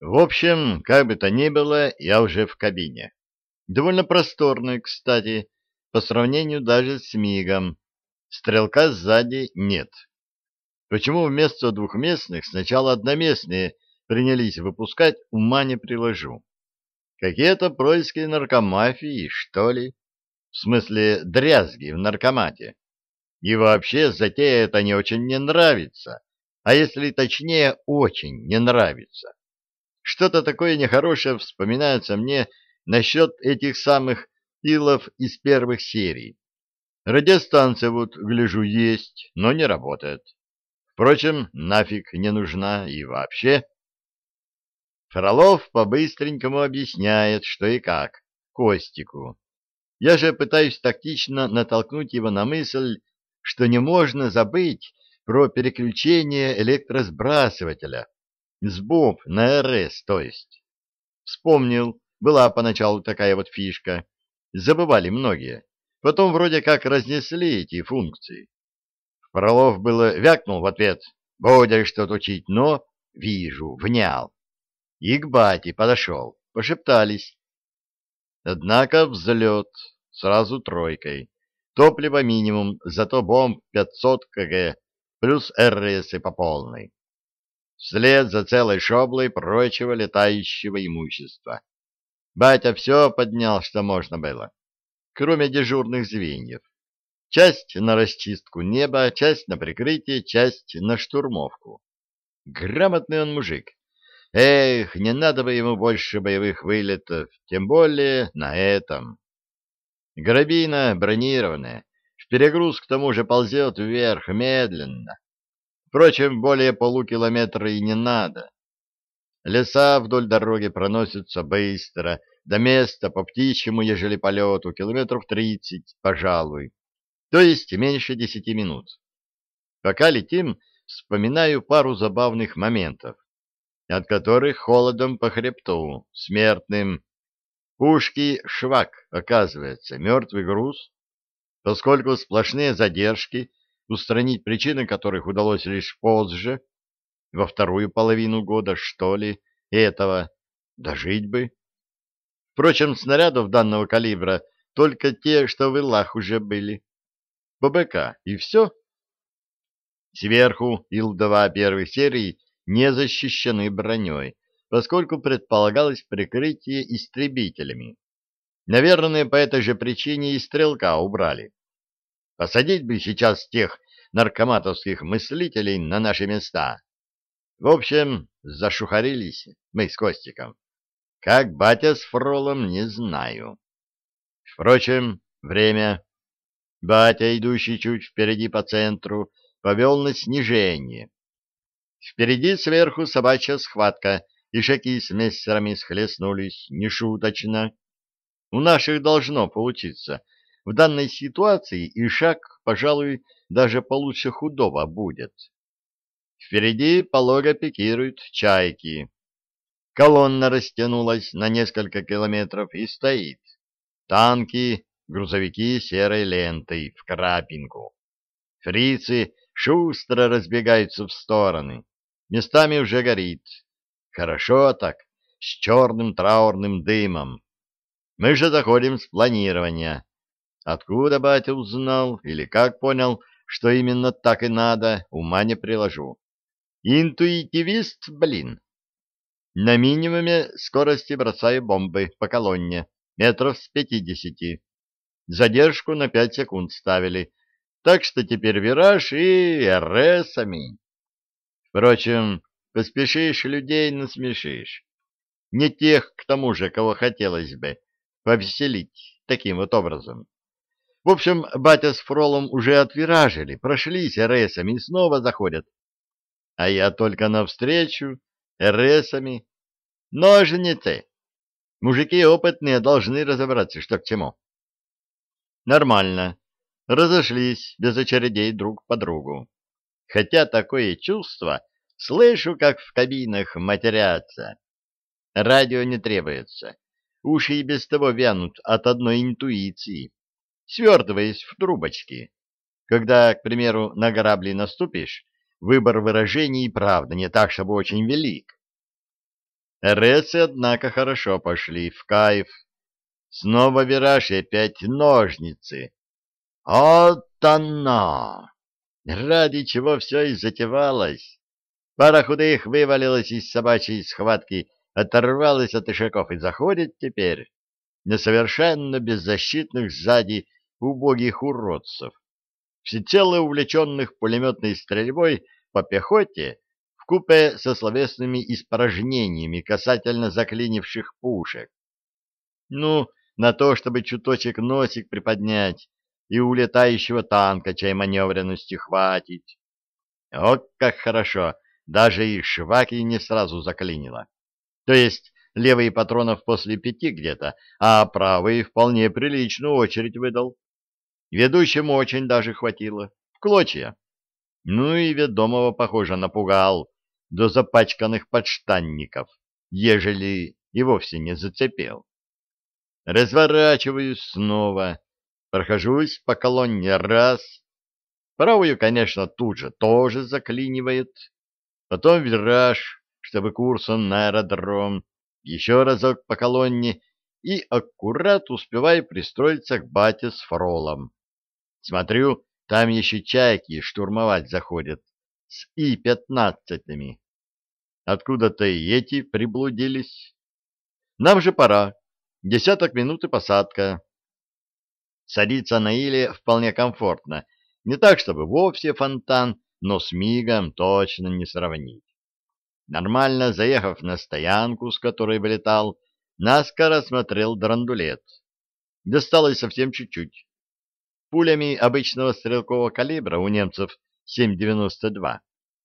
В общем, как бы то ни было, я уже в кабине. Довольно просторной, кстати, по сравнению даже с Мигом. Стрелка сзади нет. Почему вместо двухместных сначала одноместные принялись выпускать, ума не приложу. Какие-то происки наркомафии, что ли? В смысле, дрязги в наркомате. И вообще, затея это не очень не нравится, а если точнее, очень не нравится. Что-то такое нехорошее вспоминается мне насчет этих самых илов из первых серий. Радиостанция вот, гляжу, есть, но не работает. Впрочем, нафиг не нужна и вообще. Фролов по-быстренькому объясняет, что и как, Костику. Я же пытаюсь тактично натолкнуть его на мысль, что не можно забыть про переключение электросбрасывателя с БОП на РС, то есть. Вспомнил, была поначалу такая вот фишка. Забывали многие. Потом вроде как разнесли эти функции. Фролов было вякнул в ответ, будешь что-то учить, но, вижу, внял. И к бате подошел, пошептались. Однако взлет сразу тройкой. Топливо минимум, зато бомб 500 кг, плюс РС по полной. Вслед за целой шоблой прочего летающего имущества. Батя все поднял, что можно было, кроме дежурных звеньев. Часть на расчистку неба, часть на прикрытие, часть на штурмовку. Грамотный он мужик. Эх, не надо бы ему больше боевых вылетов, тем более на этом. Грабина бронированная, в перегруз к тому же ползет вверх медленно. Впрочем, более полукилометра и не надо. Леса вдоль дороги проносятся быстро, до места по птичьему, ежели полету, километров тридцать, пожалуй, то есть меньше десяти минут. Пока летим, вспоминаю пару забавных моментов от которых холодом по хребту, смертным. Пушки швак, оказывается, мертвый груз, поскольку сплошные задержки, устранить причины которых удалось лишь позже, во вторую половину года, что ли, этого, дожить бы. Впрочем, снарядов данного калибра только те, что в Илах уже были. ББК, и все. Сверху Ил-2 первой серии не защищены броней, поскольку предполагалось прикрытие истребителями. Наверное, по этой же причине и стрелка убрали. Посадить бы сейчас тех наркоматовских мыслителей на наши места. В общем, зашухарились мы с Костиком. Как батя с Фролом, не знаю. Впрочем, время. Батя, идущий чуть впереди по центру, повел на снижение, Впереди сверху собачья схватка, и шаки с мессерами схлестнулись, нешуточно. У наших должно получиться. В данной ситуации и шаг, пожалуй, даже получше худого будет. Впереди полого пикируют чайки. Колонна растянулась на несколько километров и стоит. Танки, грузовики серой лентой в крапинку. Фрицы шустро разбегаются в стороны. Местами уже горит. Хорошо так, с черным траурным дымом. Мы же заходим с планирования. Откуда батя узнал или как понял, что именно так и надо, ума не приложу. Интуитивист, блин. На минимуме скорости бросаю бомбы по колонне, метров с пятидесяти. Задержку на пять секунд ставили, так что теперь вираж и РСами. Впрочем, поспешишь людей насмешишь. Не тех, к тому же, кого хотелось бы повеселить таким вот образом. В общем, батя с Фролом уже отвиражили, прошлись РСами и снова заходят. А я только навстречу РСами. Ножницы. Мужики опытные должны разобраться, что к чему. Нормально. Разошлись без очередей друг по другу. Хотя такое чувство, Слышу, как в кабинах матерятся. Радио не требуется. Уши и без того вянут от одной интуиции, свертываясь в трубочки. Когда, к примеру, на грабли наступишь, выбор выражений, правда, не так, чтобы очень велик. РСы, однако, хорошо пошли, в кайф. Снова вираж и опять ножницы. Вот оно! Ради чего все и затевалось. Пара худых вывалилась из собачьей схватки, оторвалась от ишаков и заходит теперь на совершенно беззащитных сзади убогих уродцев, всецело увлеченных пулеметной стрельбой по пехоте в купе со словесными испражнениями касательно заклинивших пушек. Ну, на то, чтобы чуточек носик приподнять, и улетающего танка чай маневренности хватит. О, как хорошо! Даже и шваки не сразу заклинило. То есть левый патронов после пяти где-то, а правый вполне приличную очередь выдал. Ведущему очень даже хватило. В клочья. Ну и ведомого, похоже, напугал до запачканных подштанников, ежели и вовсе не зацепил. Разворачиваюсь снова Прохожусь по колонне раз. Правую, конечно, тут же тоже заклинивает. Потом вираж, чтобы курсом на аэродром. Еще разок по колонне и аккурат успеваю пристроиться к бате с фролом. Смотрю, там еще чайки штурмовать заходят с И-15-ми. Откуда-то и эти приблудились. Нам же пора. Десяток минут и посадка. Садиться на иле вполне комфортно. Не так, чтобы вовсе фонтан, но с мигом точно не сравнить. Нормально заехав на стоянку, с которой вылетал, наскоро смотрел драндулет. Досталось совсем чуть-чуть. Пулями обычного стрелкового калибра у немцев 7,92,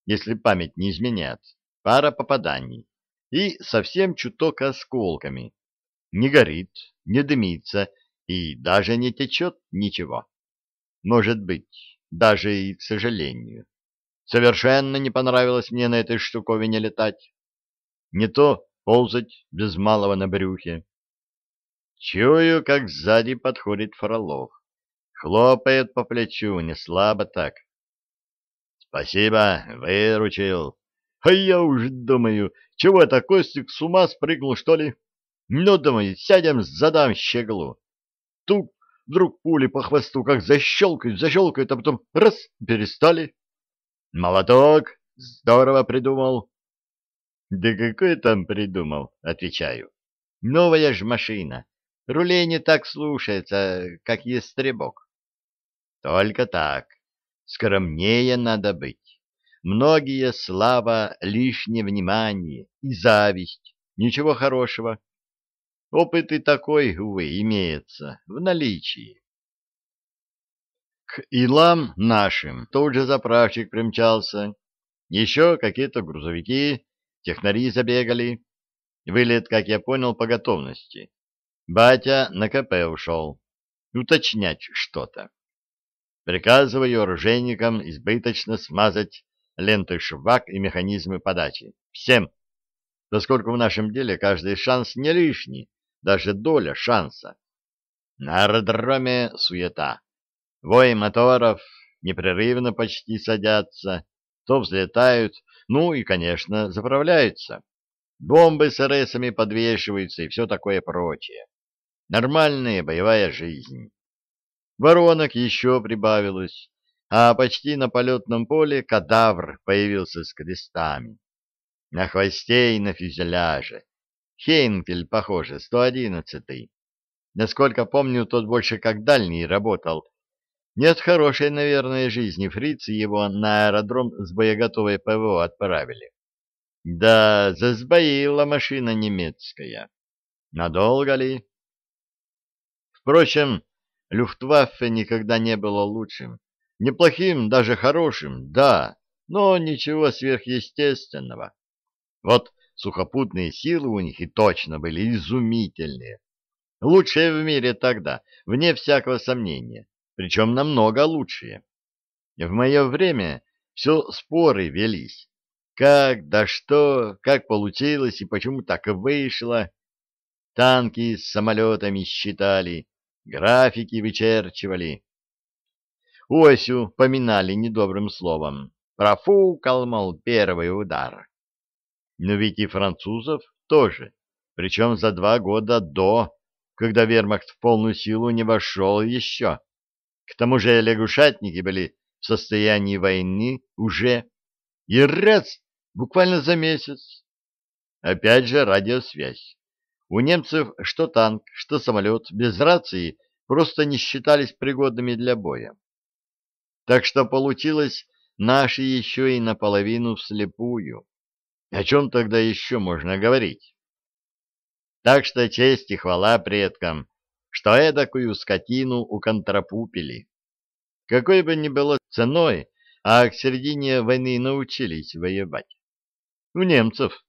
если память не изменяет, пара попаданий. И совсем чуток осколками. Не горит, не дымится, и даже не течет ничего. Может быть, даже и к сожалению. Совершенно не понравилось мне на этой штуковине летать. Не то ползать без малого на брюхе. Чую, как сзади подходит Фролов. Хлопает по плечу, не слабо так. Спасибо, выручил. А я уж думаю, чего это Костик с ума спрыгнул, что ли? Ну, думаю, сядем, задам щеглу. Тут вдруг пули по хвосту как защелкают, защелкают, а потом раз — перестали. Молоток! Здорово придумал. Да какой там придумал, отвечаю. Новая ж машина. Рулей не так слушается, как естребок. Только так. Скромнее надо быть. Многие слава, лишнее внимание и зависть. Ничего хорошего. Опыт и такой, увы, имеется в наличии. К илам нашим тут же заправщик примчался. Еще какие-то грузовики, технари забегали. Вылет, как я понял, по готовности. Батя на КП ушел. Уточнять что-то. Приказываю оружейникам избыточно смазать ленты швак и механизмы подачи. Всем. Поскольку в нашем деле каждый шанс не лишний даже доля шанса. На аэродроме суета. Вой моторов непрерывно почти садятся, то взлетают, ну и, конечно, заправляются. Бомбы с РСами подвешиваются и все такое прочее. Нормальная боевая жизнь. Воронок еще прибавилось, а почти на полетном поле кадавр появился с крестами. На хвосте и на фюзеляже. Хейнкель, похоже, 111-й. Насколько помню, тот больше как дальний работал. Нет хорошей, наверное, жизни фрицы его на аэродром с боеготовой ПВО отправили. Да, засбоила машина немецкая. Надолго ли? Впрочем, Люфтваффе никогда не было лучшим. Неплохим, даже хорошим, да, но ничего сверхъестественного. Вот сухопутные силы у них и точно были изумительные. Лучшие в мире тогда, вне всякого сомнения, причем намного лучшие. В мое время все споры велись. Как, да что, как получилось и почему так вышло. Танки с самолетами считали, графики вычерчивали. Осью поминали недобрым словом. Профукал, мол, первый удар. Но ведь и французов тоже, причем за два года до, когда вермахт в полную силу не вошел еще. К тому же лягушатники были в состоянии войны уже, и раз, буквально за месяц. Опять же радиосвязь. У немцев что танк, что самолет без рации просто не считались пригодными для боя. Так что получилось наши еще и наполовину вслепую. О чем тогда еще можно говорить? Так что честь и хвала предкам, что эдакую скотину уконтрапупили. Какой бы ни было ценой, а к середине войны научились воевать. У немцев.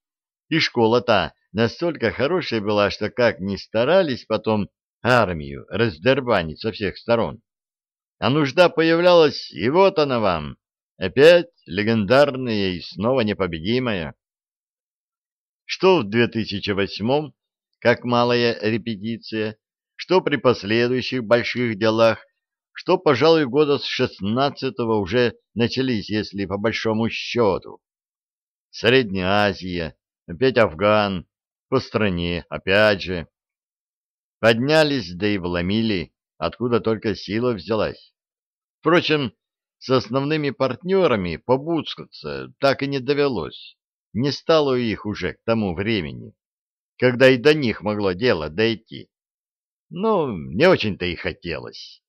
И школа-то настолько хорошая была, что как ни старались потом армию раздербанить со всех сторон. А нужда появлялась, и вот она вам, опять легендарная и снова непобедимая. Что в 2008-м, как малая репетиция, что при последующих больших делах, что, пожалуй, года с шестнадцатого уже начались, если по большому счету. Средняя Азия, опять Афган, по стране, опять же. Поднялись, да и вломили, откуда только сила взялась. Впрочем, с основными партнерами побудскаться так и не довелось. Не стало их уже к тому времени, когда и до них могло дело дойти. Но не очень-то и хотелось.